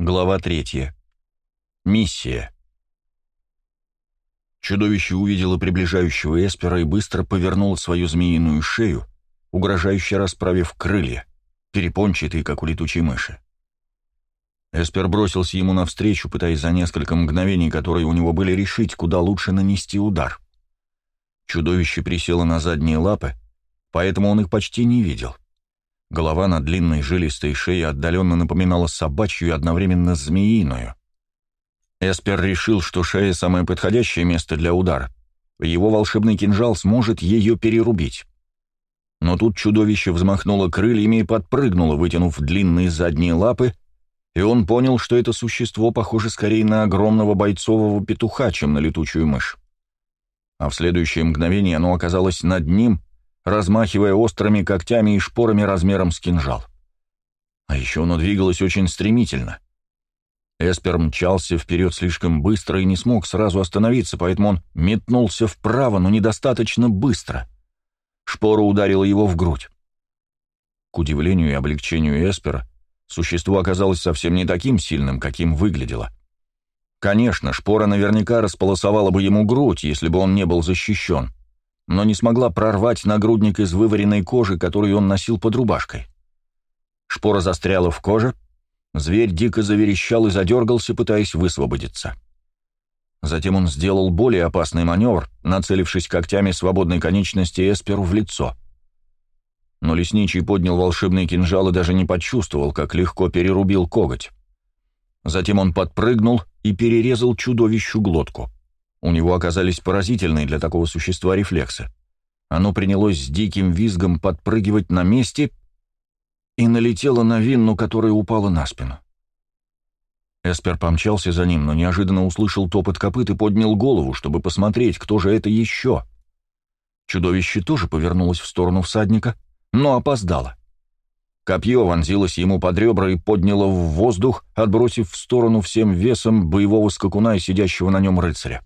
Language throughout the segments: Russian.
Глава третья. Миссия. Чудовище увидело приближающего Эспера и быстро повернуло свою змеиную шею, угрожающе расправив крылья, перепончатые, как у летучей мыши. Эспер бросился ему навстречу, пытаясь за несколько мгновений, которые у него были, решить, куда лучше нанести удар. Чудовище присело на задние лапы, поэтому он их почти не видел. Голова на длинной жилистой шее отдаленно напоминала собачью и одновременно змеиную. Эспер решил, что шея — самое подходящее место для удара. Его волшебный кинжал сможет ее перерубить. Но тут чудовище взмахнуло крыльями и подпрыгнуло, вытянув длинные задние лапы, и он понял, что это существо похоже скорее на огромного бойцового петуха, чем на летучую мышь. А в следующее мгновение оно оказалось над ним, размахивая острыми когтями и шпорами размером с кинжал. А еще оно двигалось очень стремительно — Эспер мчался вперед слишком быстро и не смог сразу остановиться, поэтому он метнулся вправо, но недостаточно быстро. Шпора ударила его в грудь. К удивлению и облегчению Эспера, существо оказалось совсем не таким сильным, каким выглядело. Конечно, шпора наверняка располосовала бы ему грудь, если бы он не был защищен, но не смогла прорвать нагрудник из вываренной кожи, который он носил под рубашкой. Шпора застряла в коже — Зверь дико заверещал и задергался, пытаясь высвободиться. Затем он сделал более опасный маневр, нацелившись когтями свободной конечности Эсперу в лицо. Но лесничий поднял волшебный кинжал и даже не почувствовал, как легко перерубил коготь. Затем он подпрыгнул и перерезал чудовищу глотку. У него оказались поразительные для такого существа рефлексы. Оно принялось с диким визгом подпрыгивать на месте и налетела на Винну, которая упала на спину. Эспер помчался за ним, но неожиданно услышал топот копыт и поднял голову, чтобы посмотреть, кто же это еще. Чудовище тоже повернулось в сторону всадника, но опоздало. Копье вонзилось ему под ребра и подняло в воздух, отбросив в сторону всем весом боевого скакуна и сидящего на нем рыцаря.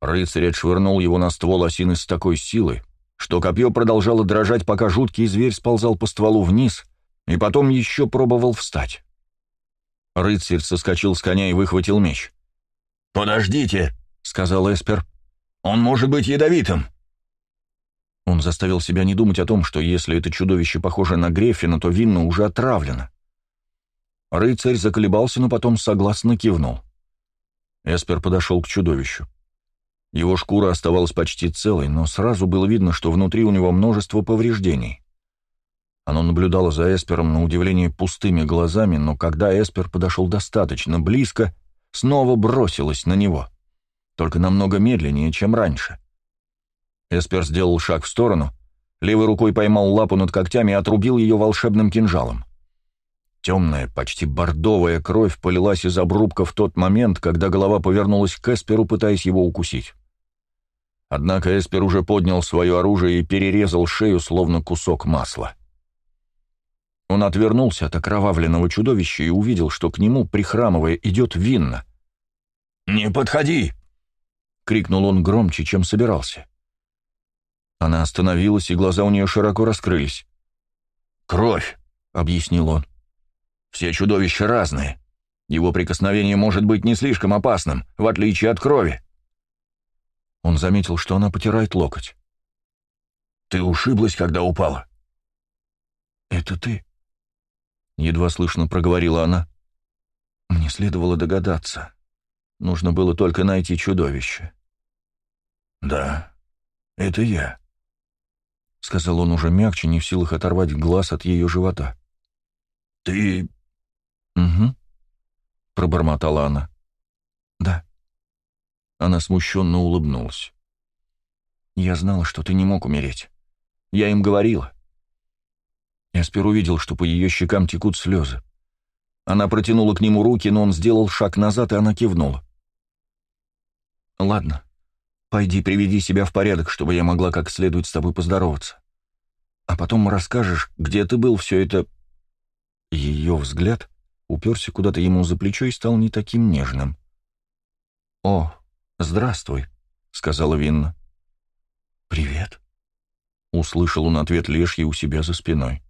Рыцарь отшвырнул его на ствол осины с такой силой, что копье продолжало дрожать, пока жуткий зверь сползал по стволу вниз, и потом еще пробовал встать. Рыцарь соскочил с коня и выхватил меч. «Подождите», — сказал Эспер. «Он может быть ядовитым». Он заставил себя не думать о том, что если это чудовище похоже на Греффина, то Винна уже отравлено. Рыцарь заколебался, но потом согласно кивнул. Эспер подошел к чудовищу. Его шкура оставалась почти целой, но сразу было видно, что внутри у него множество повреждений. Оно наблюдало за Эспером на удивление пустыми глазами, но когда Эспер подошел достаточно близко, снова бросилось на него. Только намного медленнее, чем раньше. Эспер сделал шаг в сторону, левой рукой поймал лапу над когтями и отрубил ее волшебным кинжалом. Темная, почти бордовая кровь полилась из обрубка в тот момент, когда голова повернулась к Эсперу, пытаясь его укусить. Однако Эспер уже поднял свое оружие и перерезал шею, словно кусок масла. Он отвернулся от окровавленного чудовища и увидел, что к нему, прихрамывая, идет Винна. «Не подходи!» — крикнул он громче, чем собирался. Она остановилась, и глаза у нее широко раскрылись. «Кровь!» — объяснил он. «Все чудовища разные. Его прикосновение может быть не слишком опасным, в отличие от крови». Он заметил, что она потирает локоть. «Ты ушиблась, когда упала?» «Это ты?» Едва слышно проговорила она. «Мне следовало догадаться. Нужно было только найти чудовище». «Да, это я», — сказал он уже мягче, не в силах оторвать глаз от ее живота. «Ты...» «Угу», — пробормотала она. «Да». Она смущенно улыбнулась. «Я знала, что ты не мог умереть. Я им говорила». Эспер увидел, что по ее щекам текут слезы. Она протянула к нему руки, но он сделал шаг назад, и она кивнула. «Ладно, пойди приведи себя в порядок, чтобы я могла как следует с тобой поздороваться. А потом расскажешь, где ты был все это...» Ее взгляд уперся куда-то ему за плечо и стал не таким нежным. «О, «Здравствуй», — сказала Винна. «Привет», — услышал он ответ Лешьи у себя за спиной.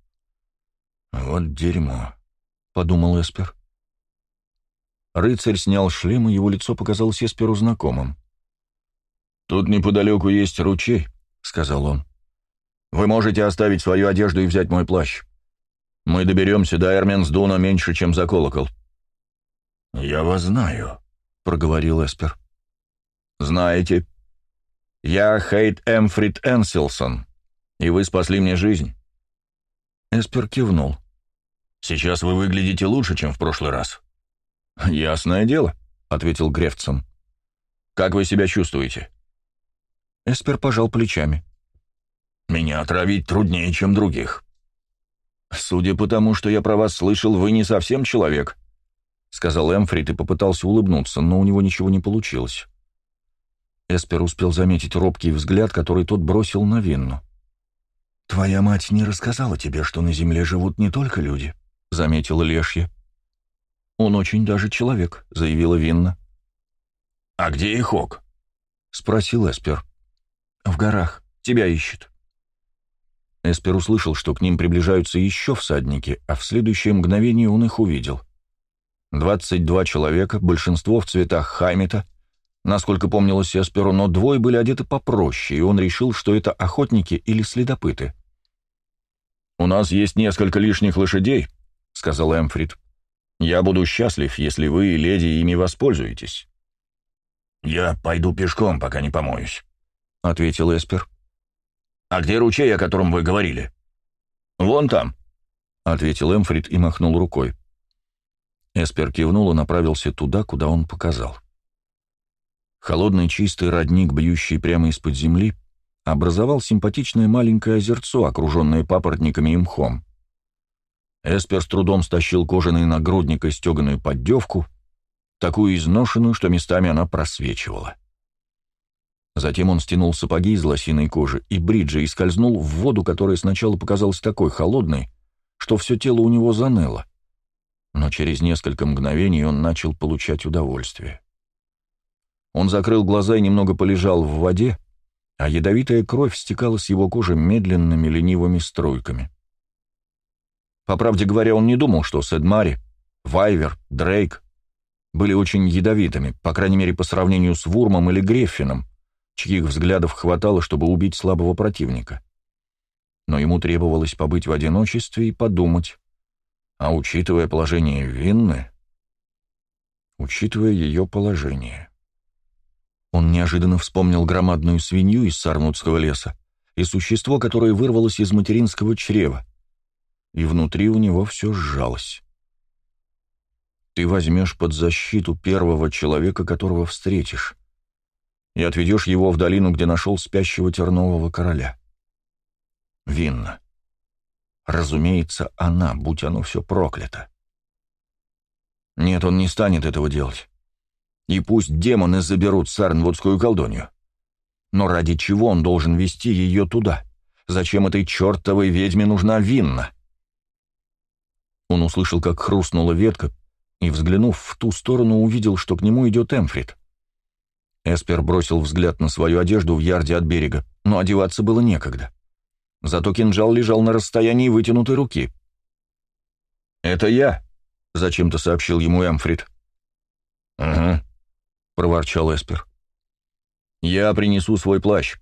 «Вот дерьмо», — подумал Эспер. Рыцарь снял шлем, и его лицо показалось Эсперу знакомым. «Тут неподалеку есть ручей», — сказал он. «Вы можете оставить свою одежду и взять мой плащ. Мы доберемся до Эрменсдуна меньше, чем за колокол». «Я вас знаю», — проговорил Эспер. «Знаете. Я Хейт Эмфрид Энсилсон, и вы спасли мне жизнь». Эспер кивнул. «Сейчас вы выглядите лучше, чем в прошлый раз». «Ясное дело», — ответил Грефтсон. «Как вы себя чувствуете?» Эспер пожал плечами. «Меня отравить труднее, чем других». «Судя по тому, что я про вас слышал, вы не совсем человек», — сказал Эмфрид и попытался улыбнуться, но у него ничего не получилось. Эспер успел заметить робкий взгляд, который тот бросил на Винну. «Твоя мать не рассказала тебе, что на земле живут не только люди», — заметила Лешья. «Он очень даже человек», — заявила Винна. «А где Ихок?» — спросил Эспер. «В горах. Тебя ищет». Эспер услышал, что к ним приближаются еще всадники, а в следующее мгновение он их увидел. Двадцать два человека, большинство в цветах Хаймета, насколько помнилось Эсперу, но двое были одеты попроще, и он решил, что это охотники или следопыты. «У нас есть несколько лишних лошадей», — сказал Эмфрид. «Я буду счастлив, если вы, леди, ими воспользуетесь». «Я пойду пешком, пока не помоюсь», — ответил Эспер. «А где ручей, о котором вы говорили?» «Вон там», — ответил Эмфрид и махнул рукой. Эспер кивнул и направился туда, куда он показал. Холодный чистый родник, бьющий прямо из-под земли, образовал симпатичное маленькое озерцо, окруженное папоротниками и мхом. Эспер с трудом стащил кожаный нагрудник и стеганую поддевку, такую изношенную, что местами она просвечивала. Затем он стянул сапоги из лосиной кожи и бриджи и скользнул в воду, которая сначала показалась такой холодной, что все тело у него заныло. Но через несколько мгновений он начал получать удовольствие. Он закрыл глаза и немного полежал в воде, а ядовитая кровь стекала с его кожи медленными ленивыми струйками. По правде говоря, он не думал, что Сэдмари, Вайвер, Дрейк были очень ядовитыми, по крайней мере, по сравнению с Вурмом или Греффином, чьих взглядов хватало, чтобы убить слабого противника. Но ему требовалось побыть в одиночестве и подумать. А учитывая положение Винны... Учитывая ее положение... Он неожиданно вспомнил громадную свинью из Сарнутского леса и существо, которое вырвалось из материнского чрева. И внутри у него все сжалось. Ты возьмешь под защиту первого человека, которого встретишь, и отведешь его в долину, где нашел спящего тернового короля. Винна. Разумеется, она, будь оно все проклято. Нет, он не станет этого делать. И пусть демоны заберут Сарнвудскую колдунью. Но ради чего он должен вести ее туда? Зачем этой чертовой ведьме нужна винна? Он услышал, как хрустнула ветка, и, взглянув в ту сторону, увидел, что к нему идет Эмфрид. Эспер бросил взгляд на свою одежду в ярде от берега, но одеваться было некогда. Зато кинжал лежал на расстоянии вытянутой руки. «Это я», — зачем-то сообщил ему Эмфрид. Проворчал Эспер. «Я принесу свой плащ.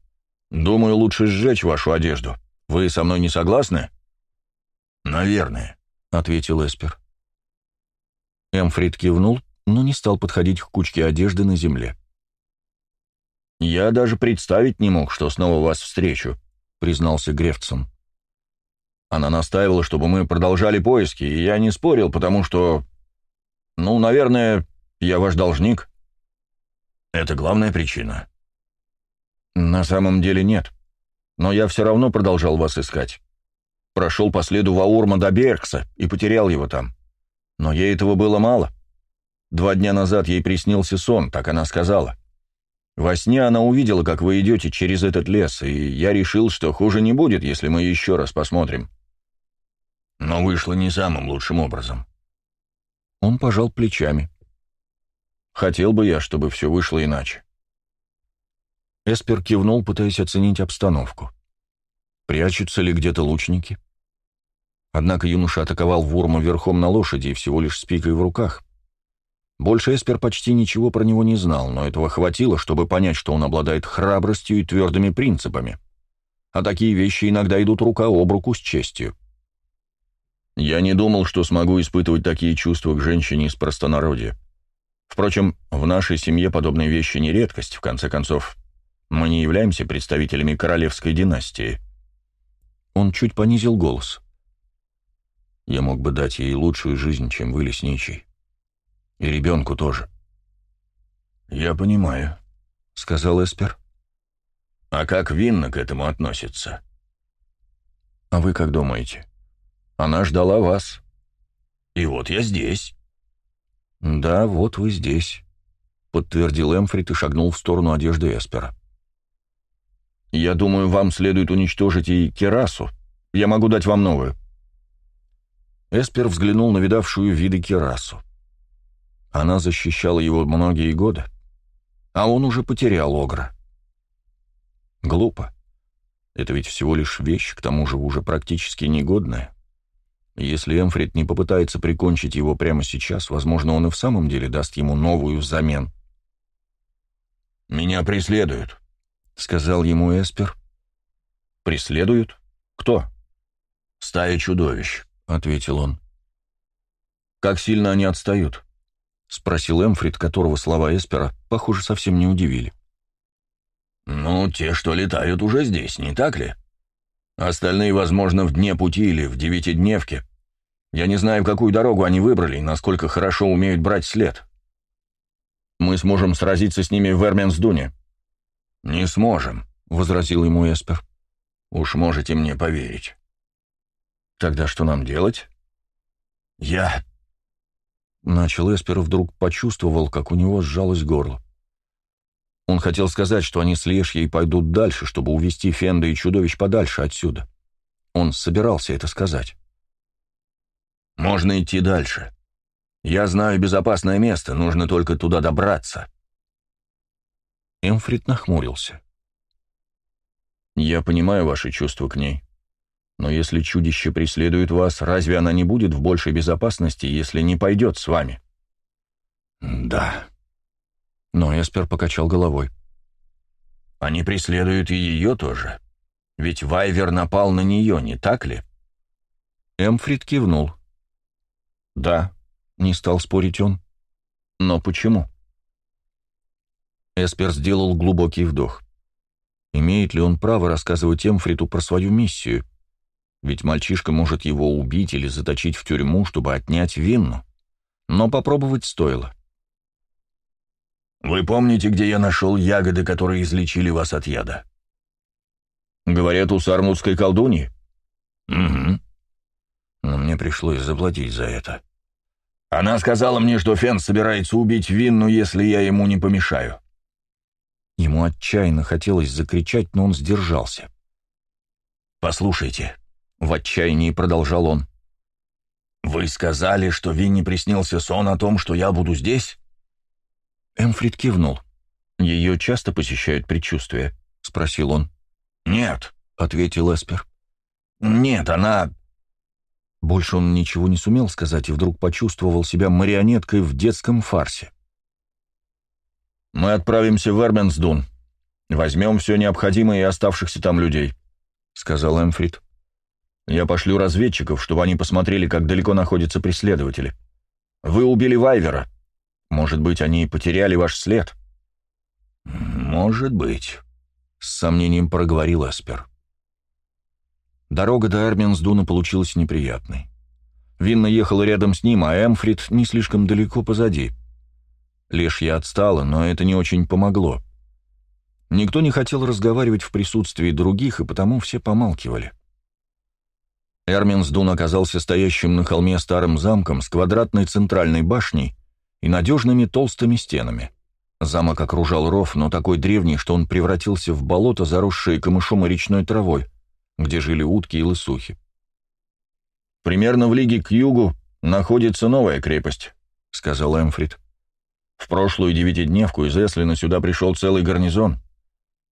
Думаю, лучше сжечь вашу одежду. Вы со мной не согласны?» «Наверное», — ответил Эспер. Эмфрид кивнул, но не стал подходить к кучке одежды на земле. «Я даже представить не мог, что снова вас встречу», — признался Грефтсон. Она настаивала, чтобы мы продолжали поиски, и я не спорил, потому что... Ну, наверное, я ваш должник. Это главная причина? На самом деле нет. Но я все равно продолжал вас искать. Прошел по следу Ваурма до Беркса и потерял его там. Но ей этого было мало. Два дня назад ей приснился сон, так она сказала. Во сне она увидела, как вы идете через этот лес, и я решил, что хуже не будет, если мы еще раз посмотрим. Но вышло не самым лучшим образом. Он пожал плечами. Хотел бы я, чтобы все вышло иначе. Эспер кивнул, пытаясь оценить обстановку. Прячутся ли где-то лучники? Однако юноша атаковал Вурма верхом на лошади и всего лишь с пикой в руках. Больше Эспер почти ничего про него не знал, но этого хватило, чтобы понять, что он обладает храбростью и твердыми принципами. А такие вещи иногда идут рука об руку с честью. Я не думал, что смогу испытывать такие чувства к женщине из простонародья. Впрочем, в нашей семье подобные вещи не редкость, в конце концов. Мы не являемся представителями королевской династии. Он чуть понизил голос. Я мог бы дать ей лучшую жизнь, чем вы, лесничий. И ребенку тоже. «Я понимаю», — сказал Эспер. «А как Винна к этому относится?» «А вы как думаете?» Она ждала вас. И вот я здесь». «Да, вот вы здесь», — подтвердил Эмфрид и шагнул в сторону одежды Эспера. «Я думаю, вам следует уничтожить и керасу. Я могу дать вам новую». Эспер взглянул на видавшую виды керасу. Она защищала его многие годы, а он уже потерял Огра. Глупо. Это ведь всего лишь вещь, к тому же уже практически негодная. Если Эмфрид не попытается прикончить его прямо сейчас, возможно, он и в самом деле даст ему новую взамен. «Меня преследуют», — сказал ему Эспер. «Преследуют? Кто?» «Стая чудовищ», — ответил он. «Как сильно они отстают?» — спросил Эмфрид, которого слова Эспера, похоже, совсем не удивили. «Ну, те, что летают, уже здесь, не так ли? Остальные, возможно, в дне пути или в девятидневке. Я не знаю, какую дорогу они выбрали и насколько хорошо умеют брать след. Мы сможем сразиться с ними в Эрменсдуне». «Не сможем», — возразил ему Эспер. «Уж можете мне поверить». «Тогда что нам делать?» «Я...» Начал Эспер вдруг почувствовал, как у него сжалось горло. Он хотел сказать, что они с Лешьей пойдут дальше, чтобы увести Фенда и чудовищ подальше отсюда. Он собирался это сказать. Можно идти дальше. Я знаю безопасное место, нужно только туда добраться. Эмфрид нахмурился. Я понимаю ваши чувства к ней. Но если чудище преследует вас, разве она не будет в большей безопасности, если не пойдет с вами? Да. Но Эспер покачал головой. Они преследуют и ее тоже. Ведь Вайвер напал на нее, не так ли? Эмфрид кивнул. «Да», — не стал спорить он. «Но почему?» Эспер сделал глубокий вдох. Имеет ли он право рассказывать Эмфриту про свою миссию? Ведь мальчишка может его убить или заточить в тюрьму, чтобы отнять винну. Но попробовать стоило. «Вы помните, где я нашел ягоды, которые излечили вас от яда?» «Говорят, у сармутской колдуньи?» «Угу. Но мне пришлось заплатить за это. Она сказала мне, что Фен собирается убить Винну, если я ему не помешаю. Ему отчаянно хотелось закричать, но он сдержался. «Послушайте», — в отчаянии продолжал он, — «вы сказали, что Винни приснился сон о том, что я буду здесь?» Эмфрид кивнул. «Ее часто посещают предчувствия?» — спросил он. «Нет», — ответил Эспер. «Нет, она...» Больше он ничего не сумел сказать и вдруг почувствовал себя марионеткой в детском фарсе. «Мы отправимся в Эрменсдун. Возьмем все необходимое и оставшихся там людей», — сказал Эмфрид. «Я пошлю разведчиков, чтобы они посмотрели, как далеко находятся преследователи. Вы убили Вайвера. Может быть, они потеряли ваш след?» «Может быть», — с сомнением проговорил Эспер. Дорога до Эрминсдуна получилась неприятной. Винна ехала рядом с ним, а Эмфрид не слишком далеко позади. Лишь отстала, но это не очень помогло. Никто не хотел разговаривать в присутствии других, и потому все помалкивали. Эрминсдун оказался стоящим на холме старым замком с квадратной центральной башней и надежными толстыми стенами. Замок окружал ров, но такой древний, что он превратился в болото, заросшее камышом и речной травой где жили утки и лысухи. «Примерно в лиге к югу находится новая крепость», — сказал Эмфрид. «В прошлую девятидневку из Эслина сюда пришел целый гарнизон.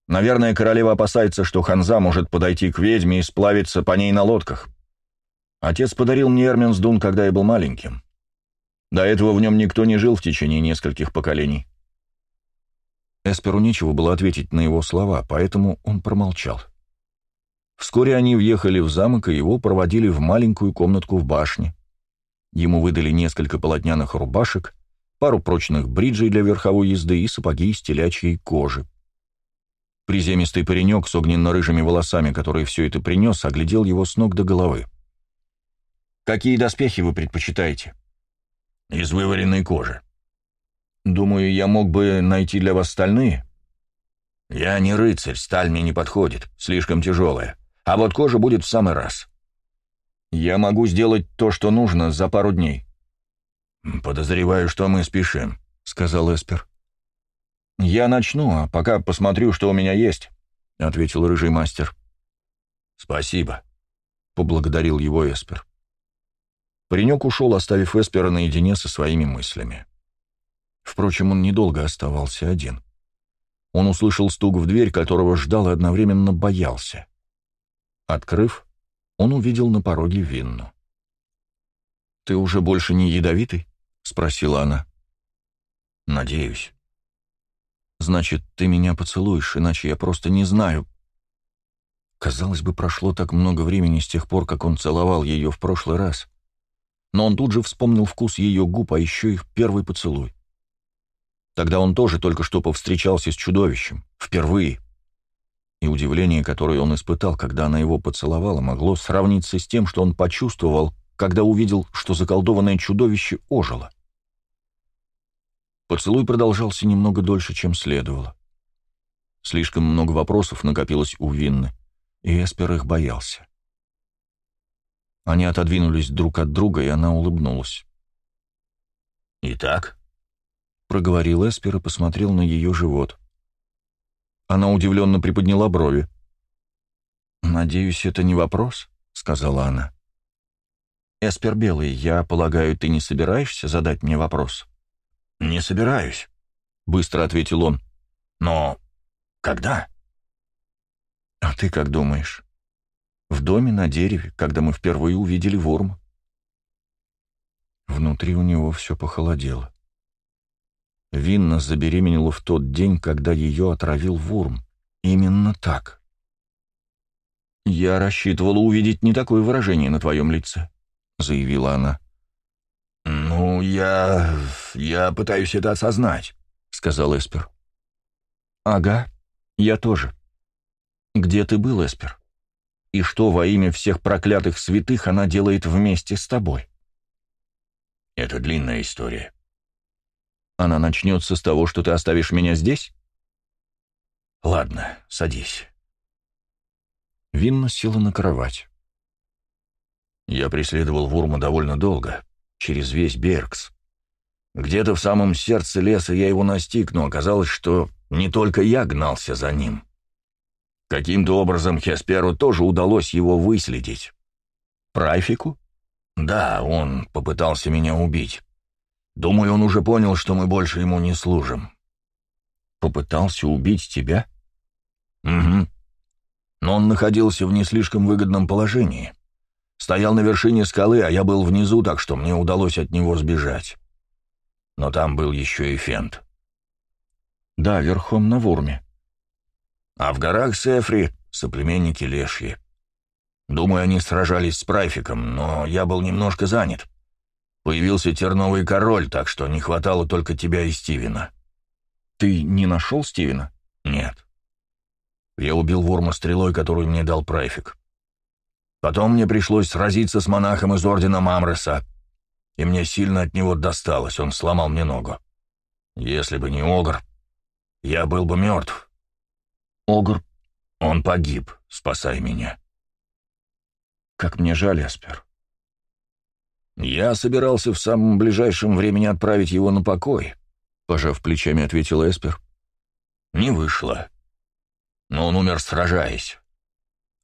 Наверное, королева опасается, что Ханза может подойти к ведьме и сплавиться по ней на лодках. Отец подарил мне Эрменсдун, когда я был маленьким. До этого в нем никто не жил в течение нескольких поколений. Эсперу нечего было ответить на его слова, поэтому он промолчал. Вскоре они въехали в замок, и его проводили в маленькую комнатку в башне. Ему выдали несколько полотняных рубашек, пару прочных бриджей для верховой езды и сапоги из телячьей кожи. Приземистый паренек с огненно-рыжими волосами, который все это принес, оглядел его с ног до головы. «Какие доспехи вы предпочитаете?» «Из вываренной кожи». «Думаю, я мог бы найти для вас стальные». «Я не рыцарь, сталь мне не подходит, слишком тяжелая. А вот кожа будет в самый раз». «Я могу сделать то, что нужно, за пару дней». «Подозреваю, что мы спешим», — сказал Эспер. «Я начну, а пока посмотрю, что у меня есть», — ответил рыжий мастер. «Спасибо», — поблагодарил его Эспер. Паренек ушел, оставив Эспера наедине со своими мыслями. Впрочем, он недолго оставался один. Он услышал стук в дверь, которого ждал и одновременно боялся. Открыв, он увидел на пороге Винну. «Ты уже больше не ядовитый?» — спросила она. «Надеюсь». «Значит, ты меня поцелуешь, иначе я просто не знаю». Казалось бы, прошло так много времени с тех пор, как он целовал ее в прошлый раз. Но он тут же вспомнил вкус ее губ, а еще их первый поцелуй. Тогда он тоже только что повстречался с чудовищем. Впервые. И удивление, которое он испытал, когда она его поцеловала, могло сравниться с тем, что он почувствовал, когда увидел, что заколдованное чудовище ожило. Поцелуй продолжался немного дольше, чем следовало. Слишком много вопросов накопилось у Винны, и Эспер их боялся. Они отодвинулись друг от друга, и она улыбнулась. «Итак?» — проговорил Эспер и посмотрел на ее живот. Она удивленно приподняла брови. «Надеюсь, это не вопрос?» — сказала она. «Эспер Белый, я полагаю, ты не собираешься задать мне вопрос?» «Не собираюсь», — быстро ответил он. «Но когда?» «А ты как думаешь?» «В доме на дереве, когда мы впервые увидели ворма». Внутри у него все похолодело. Винна забеременела в тот день, когда ее отравил Вурм. Именно так. «Я рассчитывала увидеть не такое выражение на твоем лице», — заявила она. «Ну, я... я пытаюсь это осознать», — сказал Эспер. «Ага, я тоже. Где ты был, Эспер? И что во имя всех проклятых святых она делает вместе с тобой?» «Это длинная история», она начнется с того, что ты оставишь меня здесь? Ладно, садись. Винна села на кровать. Я преследовал Вурма довольно долго, через весь Бергс. Где-то в самом сердце леса я его настиг, но оказалось, что не только я гнался за ним. Каким-то образом Хесперу тоже удалось его выследить. Прайфику? Да, он попытался меня убить. Думаю, он уже понял, что мы больше ему не служим. Попытался убить тебя? Угу. Но он находился в не слишком выгодном положении. Стоял на вершине скалы, а я был внизу, так что мне удалось от него сбежать. Но там был еще и Фент. Да, верхом на Вурме. А в горах Сефри соплеменники Лешьи. Думаю, они сражались с Прайфиком, но я был немножко занят. Появился терновый король, так что не хватало только тебя и Стивена. Ты не нашел Стивена? Нет. Я убил Ворма стрелой, которую мне дал Прайфик. Потом мне пришлось сразиться с монахом из ордена Мамреса, и мне сильно от него досталось, он сломал мне ногу. Если бы не Огр, я был бы мертв. Огр, он погиб, спасая меня. Как мне жаль, Аспер. «Я собирался в самом ближайшем времени отправить его на покой», — пожав плечами, ответил Эспер. «Не вышло. Но он умер, сражаясь.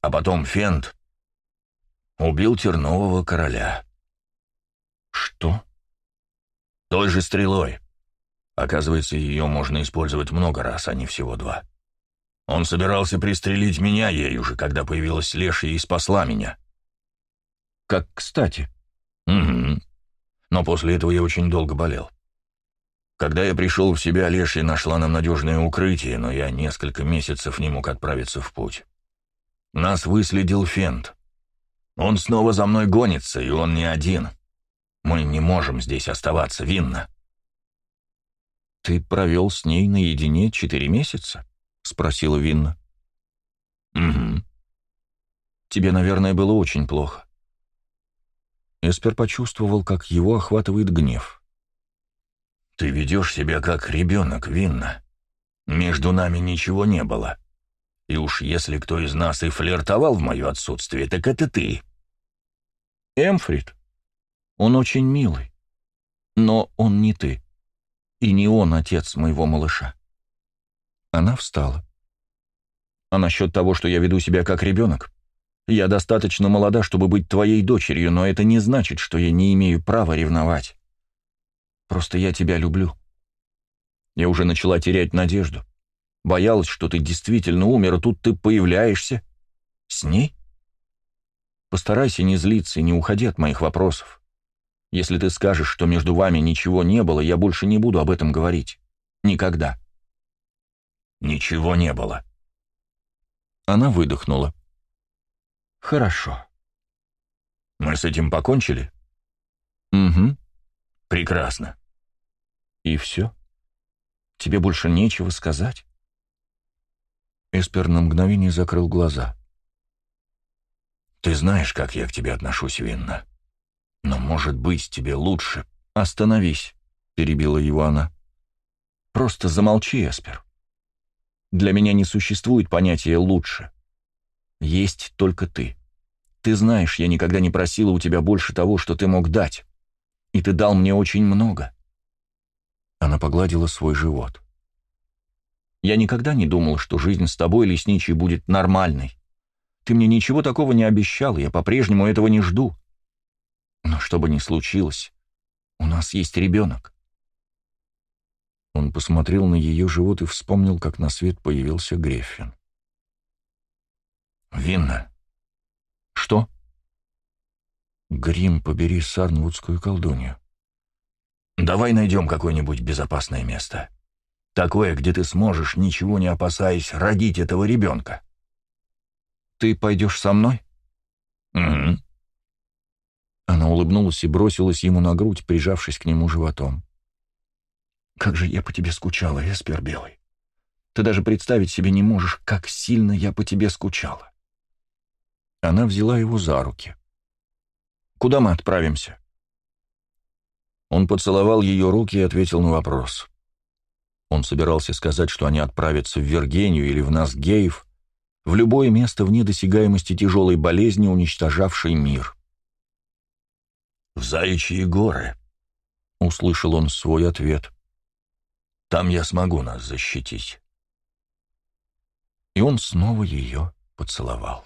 А потом Фент убил тернового короля». «Что?» «Той же стрелой. Оказывается, ее можно использовать много раз, а не всего два. Он собирался пристрелить меня ею же, когда появилась Лешья и спасла меня». «Как кстати», «Угу. Но после этого я очень долго болел. Когда я пришел в себя, Лешья нашла нам надежное укрытие, но я несколько месяцев не мог отправиться в путь. Нас выследил Фент. Он снова за мной гонится, и он не один. Мы не можем здесь оставаться, Винна. «Ты провел с ней наедине четыре месяца?» — спросила Винна. «Угу». «Тебе, наверное, было очень плохо». Эспер почувствовал, как его охватывает гнев. «Ты ведешь себя как ребенок, Винна. Между нами ничего не было. И уж если кто из нас и флиртовал в мое отсутствие, так это ты». «Эмфрид, он очень милый, но он не ты, и не он отец моего малыша». Она встала. «А насчет того, что я веду себя как ребенок? Я достаточно молода, чтобы быть твоей дочерью, но это не значит, что я не имею права ревновать. Просто я тебя люблю. Я уже начала терять надежду. Боялась, что ты действительно умер, а тут ты появляешься. С ней? Постарайся не злиться и не уходи от моих вопросов. Если ты скажешь, что между вами ничего не было, я больше не буду об этом говорить. Никогда. Ничего не было. Она выдохнула. Хорошо. Мы с этим покончили? Угу. Прекрасно. «И все? Тебе больше нечего сказать?» Эспер на мгновение закрыл глаза. «Ты знаешь, как я к тебе отношусь, Винна. Но, может быть, тебе лучше...» «Остановись», — перебила его она. «Просто замолчи, Эспер. Для меня не существует понятия «лучше». Есть только ты. Ты знаешь, я никогда не просила у тебя больше того, что ты мог дать. И ты дал мне очень много. Она погладила свой живот. «Я никогда не думал, что жизнь с тобой, лесничий, будет нормальной. Ты мне ничего такого не обещал, я по-прежнему этого не жду. Но что бы ни случилось, у нас есть ребенок». Он посмотрел на ее живот и вспомнил, как на свет появился Греффин. «Винна». «Что?» «Грим, побери сарнвудскую колдунью. Давай найдем какое-нибудь безопасное место. Такое, где ты сможешь, ничего не опасаясь, родить этого ребенка. Ты пойдешь со мной? Угу. Она улыбнулась и бросилась ему на грудь, прижавшись к нему животом. «Как же я по тебе скучала, Эспер Белый! Ты даже представить себе не можешь, как сильно я по тебе скучала!» Она взяла его за руки. «Куда мы отправимся?» Он поцеловал ее руки и ответил на вопрос. Он собирался сказать, что они отправятся в Вергению или в Насгеев, в любое место вне досягаемости тяжелой болезни, уничтожавшей мир. «В Заячьи горы», — услышал он свой ответ. «Там я смогу нас защитить». И он снова ее поцеловал.